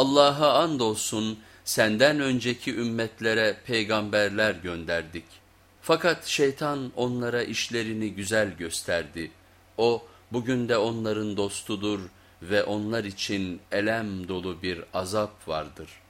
Allah'a andolsun senden önceki ümmetlere peygamberler gönderdik. Fakat şeytan onlara işlerini güzel gösterdi. O bugün de onların dostudur ve onlar için elem dolu bir azap vardır.''